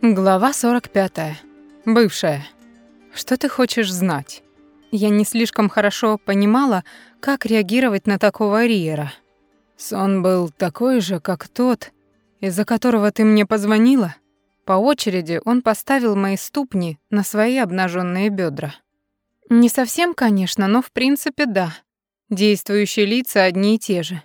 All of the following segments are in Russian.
Глава 45. Бывшая. Что ты хочешь знать? Я не слишком хорошо понимала, как реагировать на такого Риера. Сон был такой же, как тот, из-за которого ты мне позвонила. По очереди он поставил мои ступни на свои обнаженные бедра. Не совсем, конечно, но в принципе да. Действующие лица одни и те же.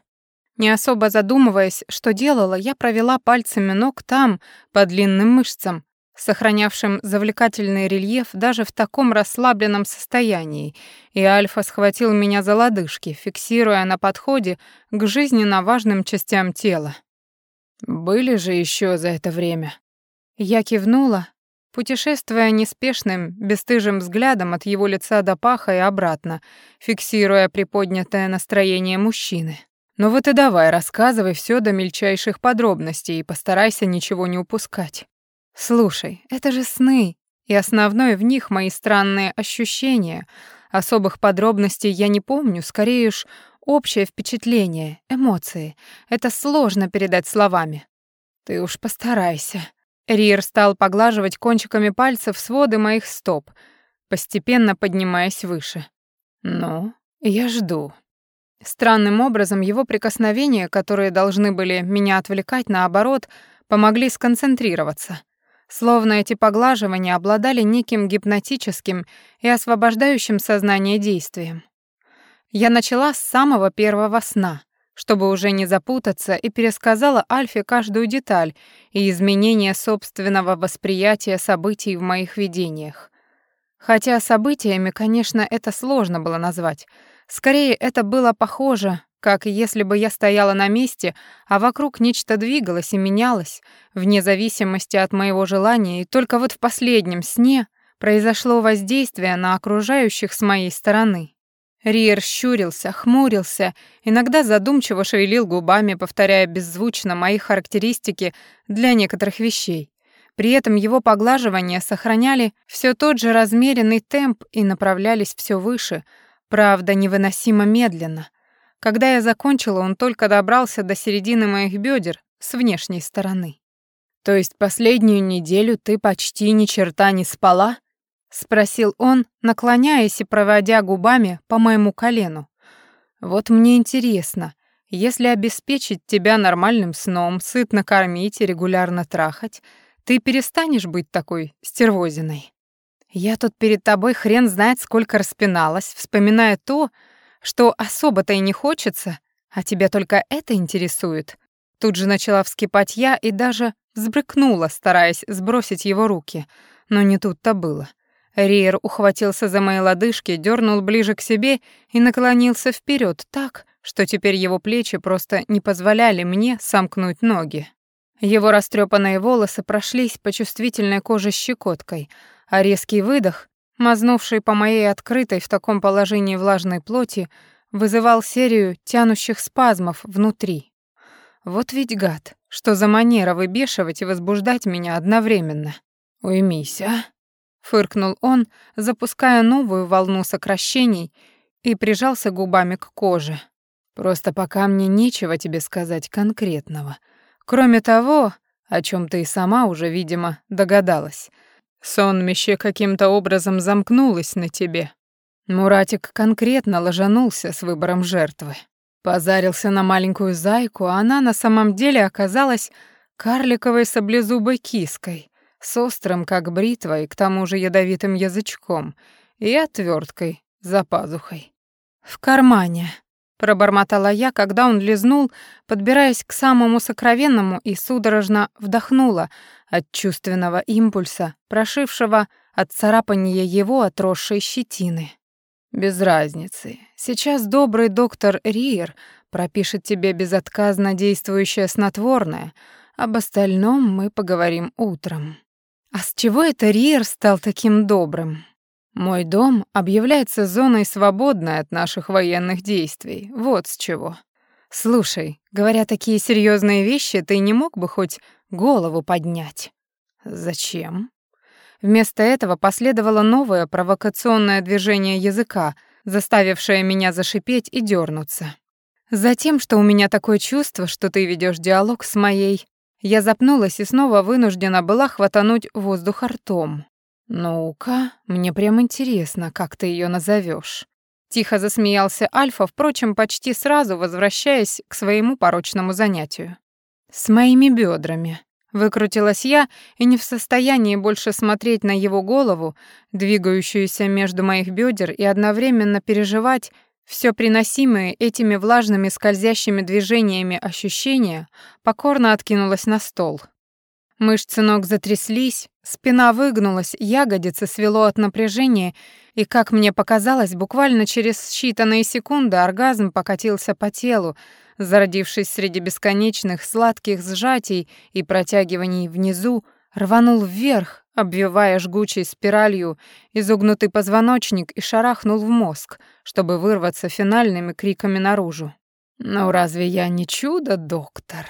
Не особо задумываясь, что делала, я провела пальцами ног там, по длинным мышцам, сохранявшим завлекательный рельеф даже в таком расслабленном состоянии, и Альфа схватил меня за лодыжки, фиксируя на подходе к жизненно важным частям тела. Были же еще за это время. Я кивнула, путешествуя неспешным, бесстыжим взглядом от его лица до паха и обратно, фиксируя приподнятое настроение мужчины. Ну вот и давай, рассказывай все до мельчайших подробностей и постарайся ничего не упускать. Слушай, это же сны, и основное в них мои странные ощущения. Особых подробностей я не помню, скорее уж общее впечатление, эмоции. Это сложно передать словами. Ты уж постарайся. Риер стал поглаживать кончиками пальцев своды моих стоп, постепенно поднимаясь выше. Ну, я жду. Странным образом его прикосновения, которые должны были меня отвлекать, наоборот, помогли сконцентрироваться. Словно эти поглаживания обладали неким гипнотическим и освобождающим сознание действием. Я начала с самого первого сна, чтобы уже не запутаться, и пересказала Альфе каждую деталь и изменение собственного восприятия событий в моих видениях. Хотя событиями, конечно, это сложно было назвать — Скорее, это было похоже, как если бы я стояла на месте, а вокруг нечто двигалось и менялось, вне зависимости от моего желания, и только вот в последнем сне произошло воздействие на окружающих с моей стороны. Риер щурился, хмурился, иногда задумчиво шевелил губами, повторяя беззвучно мои характеристики для некоторых вещей. При этом его поглаживания сохраняли все тот же размеренный темп и направлялись все выше — Правда, невыносимо медленно. Когда я закончила, он только добрался до середины моих бедер с внешней стороны. «То есть последнюю неделю ты почти ни черта не спала?» — спросил он, наклоняясь и проводя губами по моему колену. «Вот мне интересно, если обеспечить тебя нормальным сном, сытно кормить и регулярно трахать, ты перестанешь быть такой стервозиной?» Я тут перед тобой хрен знает сколько распиналась, вспоминая то, что особо-то и не хочется, а тебя только это интересует. Тут же начала вскипать я и даже взбрыкнула, стараясь сбросить его руки. Но не тут-то было. Риер ухватился за мои лодыжки, дернул ближе к себе и наклонился вперед так, что теперь его плечи просто не позволяли мне сомкнуть ноги. Его растрепанные волосы прошлись по чувствительной коже щекоткой, а резкий выдох, мазнувший по моей открытой в таком положении влажной плоти, вызывал серию тянущих спазмов внутри. Вот ведь гад, что за манера выбешивать и возбуждать меня одновременно. «Уймись, а?» — фыркнул он, запуская новую волну сокращений и прижался губами к коже. «Просто пока мне нечего тебе сказать конкретного. Кроме того, о чем ты и сама уже, видимо, догадалась — Сонмище каким-то образом замкнулось на тебе. Муратик конкретно ложанулся с выбором жертвы. Позарился на маленькую зайку, а она на самом деле оказалась карликовой саблезубой киской, с острым, как бритва, и к тому же ядовитым язычком, и отверткой за пазухой. В кармане пробормотала я, когда он лизнул, подбираясь к самому сокровенному и судорожно вдохнула от чувственного импульса, прошившего от царапания его отросшей щетины. Без разницы. Сейчас добрый доктор Риер пропишет тебе безотказно действующее снотворное, об остальном мы поговорим утром. А с чего это Риер стал таким добрым? Мой дом объявляется зоной свободной от наших военных действий. Вот с чего. Слушай, говоря такие серьезные вещи, ты не мог бы хоть голову поднять? Зачем? Вместо этого последовало новое провокационное движение языка, заставившее меня зашипеть и дернуться. Затем, что у меня такое чувство, что ты ведешь диалог с моей Я запнулась и снова вынуждена была хватануть воздух ртом. «Ну-ка, мне прям интересно, как ты ее назовешь. Тихо засмеялся Альфа, впрочем, почти сразу возвращаясь к своему порочному занятию. «С моими бедрами. Выкрутилась я и не в состоянии больше смотреть на его голову, двигающуюся между моих бедер, и одновременно переживать все приносимые этими влажными скользящими движениями ощущения, покорно откинулась на стол. Мышцы ног затряслись, спина выгнулась, ягодицы свело от напряжения, и, как мне показалось, буквально через считанные секунды оргазм покатился по телу, зародившись среди бесконечных сладких сжатий и протягиваний внизу, рванул вверх, обвивая жгучей спиралью изогнутый позвоночник и шарахнул в мозг, чтобы вырваться финальными криками наружу. «Ну разве я не чудо, доктор?»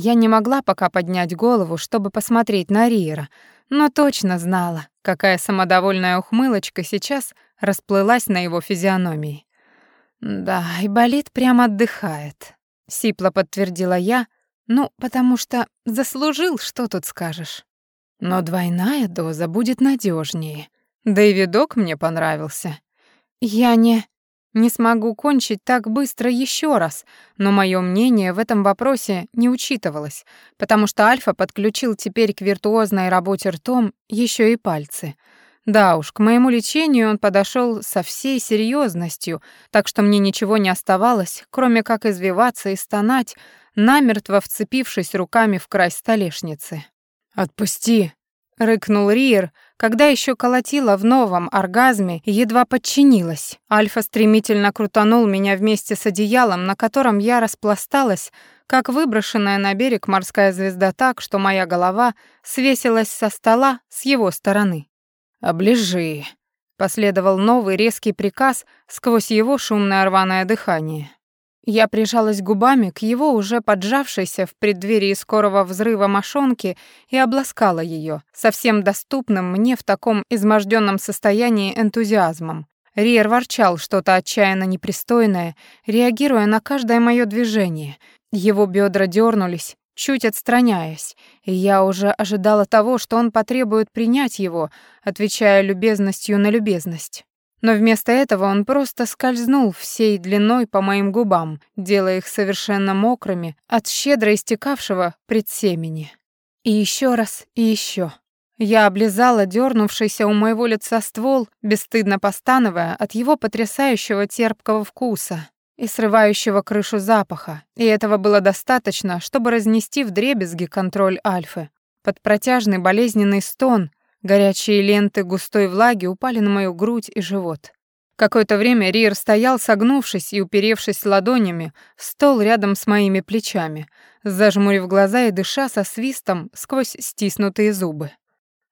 Я не могла пока поднять голову, чтобы посмотреть на Риера, но точно знала, какая самодовольная ухмылочка сейчас расплылась на его физиономии. «Да, и болит прямо отдыхает», — сипло подтвердила я, «ну, потому что заслужил, что тут скажешь. Но двойная доза будет надежнее. Да и видок мне понравился. Я не... Не смогу кончить так быстро еще раз, но мое мнение в этом вопросе не учитывалось, потому что Альфа подключил теперь к виртуозной работе ртом еще и пальцы — да уж, к моему лечению он подошел со всей серьезностью, так что мне ничего не оставалось, кроме как извиваться и стонать, намертво вцепившись руками в край столешницы. «Отпусти!» — рыкнул Риер, когда еще колотила в новом оргазме едва подчинилась. Альфа стремительно крутанул меня вместе с одеялом, на котором я распласталась, как выброшенная на берег морская звезда так, что моя голова свесилась со стола с его стороны. «Оближи», — последовал новый резкий приказ сквозь его шумное рваное дыхание. Я прижалась губами к его уже поджавшейся в преддверии скорого взрыва мошонки и обласкала ее, совсем доступным мне в таком изможденном состоянии энтузиазмом. Риер ворчал что-то отчаянно непристойное, реагируя на каждое мое движение. Его бедра дернулись, чуть отстраняясь, и я уже ожидала того, что он потребует принять его, отвечая любезностью на любезность. Но вместо этого он просто скользнул всей длиной по моим губам, делая их совершенно мокрыми от щедро истекавшего предсемени. И еще раз, и еще. Я облизала дернувшийся у моего лица ствол, бесстыдно постановая от его потрясающего терпкого вкуса и срывающего крышу запаха, и этого было достаточно, чтобы разнести вдребезги контроль Альфы. Под протяжный болезненный стон горячие ленты густой влаги упали на мою грудь и живот. Какое-то время Риер стоял, согнувшись и уперевшись ладонями в стол рядом с моими плечами, зажмурив глаза и дыша со свистом сквозь стиснутые зубы.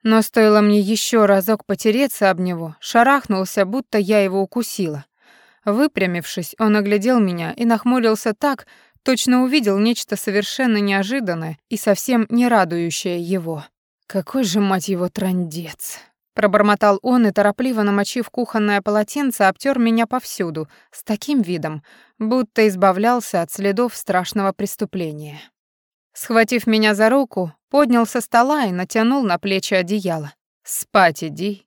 Но стоило мне еще разок потереться об него, шарахнулся, будто я его укусила — Выпрямившись, он оглядел меня и нахмурился так, точно увидел нечто совершенно неожиданное и совсем не радующее его. «Какой же, мать его, трандец!» Пробормотал он и, торопливо намочив кухонное полотенце, обтер меня повсюду, с таким видом, будто избавлялся от следов страшного преступления. Схватив меня за руку, поднял со стола и натянул на плечи одеяло. «Спать иди!»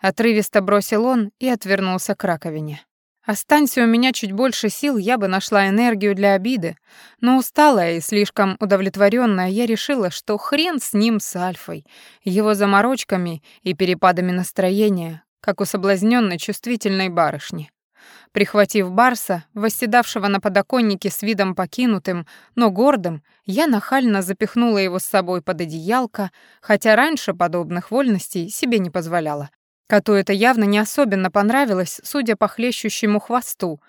Отрывисто бросил он и отвернулся к раковине. Останься у меня чуть больше сил, я бы нашла энергию для обиды, но усталая и слишком удовлетворенная, я решила, что хрен с ним с Альфой, его заморочками и перепадами настроения, как у соблазненной чувствительной барышни. Прихватив Барса, восседавшего на подоконнике с видом покинутым, но гордым, я нахально запихнула его с собой под одеялко, хотя раньше подобных вольностей себе не позволяла. Коту это явно не особенно понравилось, судя по хлещущему хвосту,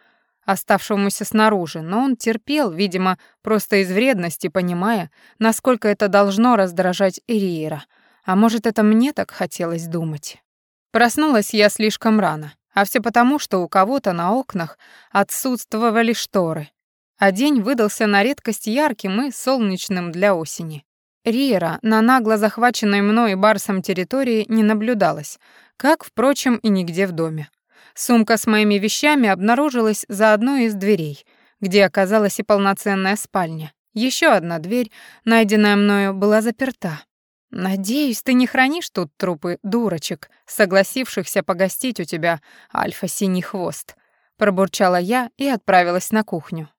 оставшемуся снаружи, но он терпел, видимо, просто из вредности, понимая, насколько это должно раздражать Ириера. А может, это мне так хотелось думать. Проснулась я слишком рано, а все потому, что у кого-то на окнах отсутствовали шторы, а день выдался на редкость ярким и солнечным для осени. Риера на нагло захваченной мной Барсом территории не наблюдалось, как, впрочем, и нигде в доме. Сумка с моими вещами обнаружилась за одной из дверей, где оказалась и полноценная спальня. Еще одна дверь, найденная мною, была заперта. «Надеюсь, ты не хранишь тут трупы дурочек, согласившихся погостить у тебя, альфа-синий хвост», пробурчала я и отправилась на кухню.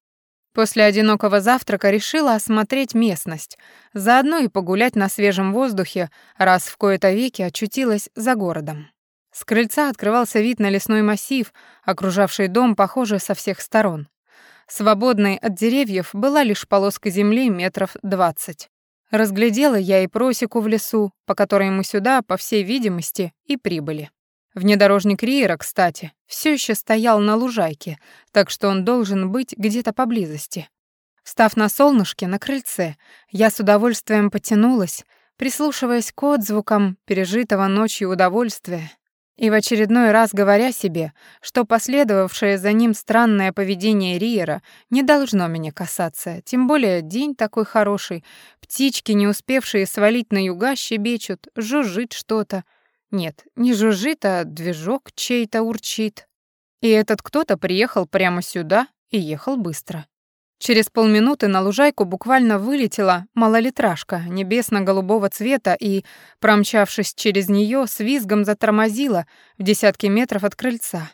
После одинокого завтрака решила осмотреть местность, заодно и погулять на свежем воздухе, раз в кои-то веки очутилась за городом. С крыльца открывался вид на лесной массив, окружавший дом, похоже, со всех сторон. Свободной от деревьев была лишь полоска земли метров двадцать. Разглядела я и просеку в лесу, по которой мы сюда, по всей видимости, и прибыли. Внедорожник Риера, кстати, все еще стоял на лужайке, так что он должен быть где-то поблизости. Встав на солнышке на крыльце, я с удовольствием потянулась, прислушиваясь к отзвукам пережитого ночью удовольствия и в очередной раз говоря себе, что последовавшее за ним странное поведение Риера не должно меня касаться, тем более день такой хороший, птички, не успевшие свалить на юга, щебечут, жужжит что-то — нет, не жужжит, а движок чей-то урчит. И этот кто-то приехал прямо сюда и ехал быстро. Через полминуты на лужайку буквально вылетела малолитражка небесно-голубого цвета и, промчавшись через нее, с визгом затормозила в десятки метров от крыльца.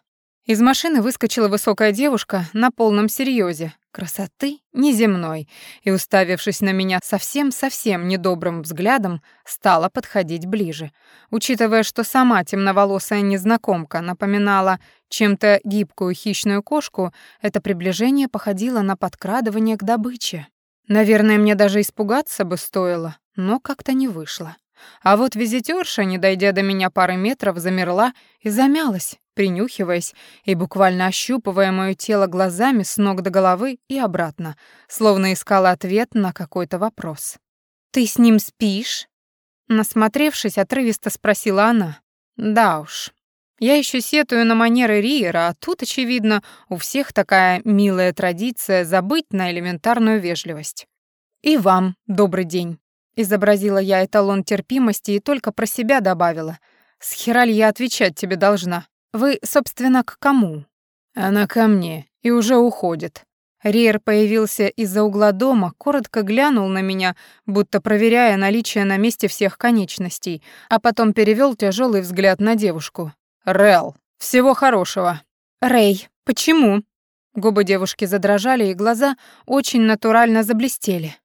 Из машины выскочила высокая девушка на полном серьезе, красоты неземной, и, уставившись на меня совсем-совсем недобрым взглядом, стала подходить ближе. Учитывая, что сама темноволосая незнакомка напоминала чем-то гибкую хищную кошку, это приближение походило на подкрадывание к добыче. Наверное, мне даже испугаться бы стоило, но как-то не вышло. А вот визитерша, не дойдя до меня пары метров, замерла и замялась, принюхиваясь и буквально ощупывая моё тело глазами с ног до головы и обратно, словно искала ответ на какой-то вопрос. «Ты с ним спишь?» Насмотревшись, отрывисто спросила она. «Да уж. Я еще сетую на манеры Риера, а тут, очевидно, у всех такая милая традиция забыть на элементарную вежливость. И вам добрый день». Изобразила я эталон терпимости и только про себя добавила. «С хера ли я отвечать тебе должна? Вы, собственно, к кому?» «Она ко мне и уже уходит». Риер появился из-за угла дома, коротко глянул на меня, будто проверяя наличие на месте всех конечностей, а потом перевел тяжелый взгляд на девушку. «Рел, всего хорошего». «Рэй, почему?» Губы девушки задрожали, и глаза очень натурально заблестели.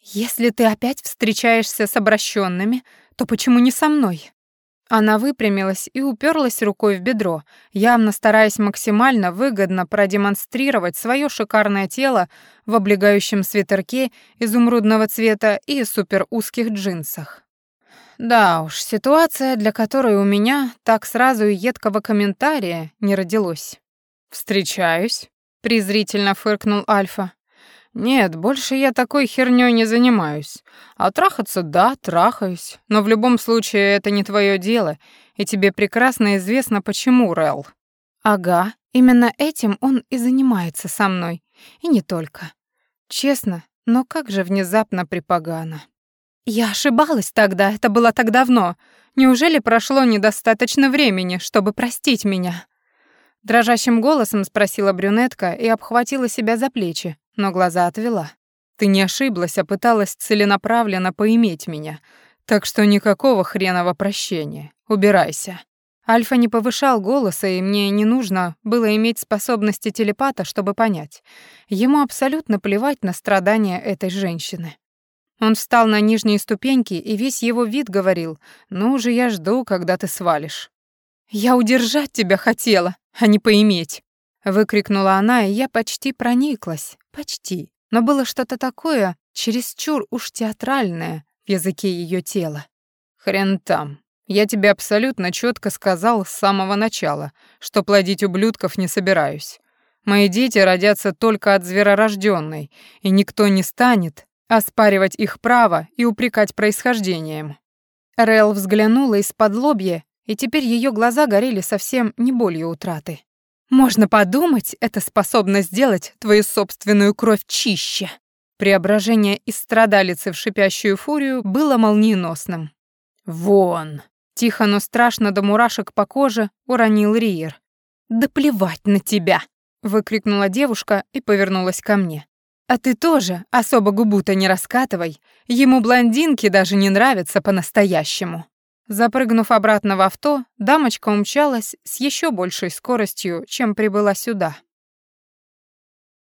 «Если ты опять встречаешься с обращенными, то почему не со мной?» Она выпрямилась и уперлась рукой в бедро, явно стараясь максимально выгодно продемонстрировать свое шикарное тело в облегающем свитерке изумрудного цвета и суперузких джинсах. Да уж, ситуация, для которой у меня так сразу и едкого комментария не родилось. «Встречаюсь», — презрительно фыркнул Альфа. Нет, больше я такой хернёй не занимаюсь. А трахаться, да, трахаюсь. Но в любом случае это не твое дело, и тебе прекрасно известно, почему, Рэл. Ага, именно этим он и занимается со мной. И не только. Честно, но как же внезапно припогано. Я ошибалась тогда, это было так давно. Неужели прошло недостаточно времени, чтобы простить меня? Дрожащим голосом спросила брюнетка и обхватила себя за плечи, но глаза отвела. Ты не ошиблась, а пыталась целенаправленно поиметь меня. Так что никакого хренового прощения. Убирайся. Альфа не повышал голоса, и мне не нужно было иметь способности телепата, чтобы понять. Ему абсолютно плевать на страдания этой женщины. Он встал на нижние ступеньки, и весь его вид говорил, «Ну уже я жду, когда ты свалишь». «Я удержать тебя хотела, а не поиметь!» Выкрикнула она, и я почти прониклась. Почти. Но было что-то такое, чересчур уж театральное в языке ее тела. «Хрен там. Я тебе абсолютно четко сказал с самого начала, что плодить ублюдков не собираюсь. Мои дети родятся только от зверорожденной, и никто не станет оспаривать их право и упрекать происхождением». Рэл взглянула из-под лобья, и теперь ее глаза горели совсем не болью утраты. Можно подумать, это способно сделать твою собственную кровь чище. Преображение из страдалицы в шипящую фурию было молниеносным. «Вон!» — тихо, но страшно до мурашек по коже уронил Риер. «Да плевать на тебя!» — выкрикнула девушка и повернулась ко мне. А ты тоже особо губу-то не раскатывай. Ему блондинки даже не нравятся по-настоящему. Запрыгнув обратно в авто, дамочка умчалась с еще большей скоростью, чем прибыла сюда.